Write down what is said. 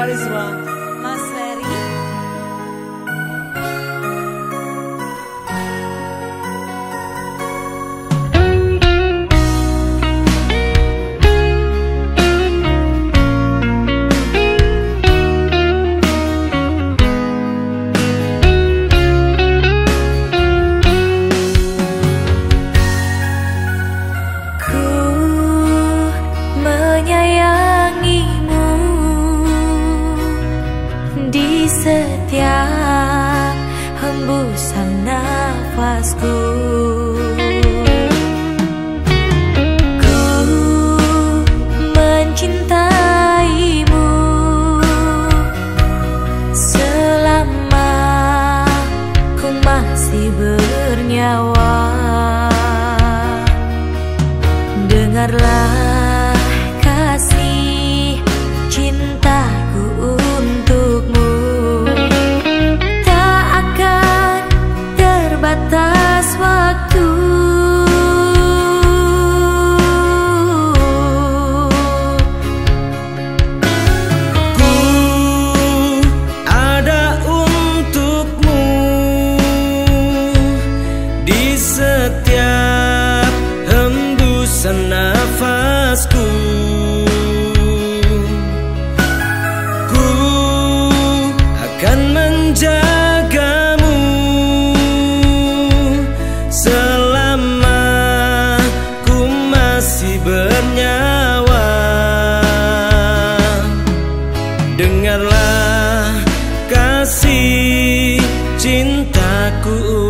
カリスマ hembusan nafasku. Ku mencintaimu selama ku masih bernyawa. Dengarlah setiap hembusan nafasku. Ku akan menjagamu Selama ku masih bernyawa. Dengarlah kasih cintaku.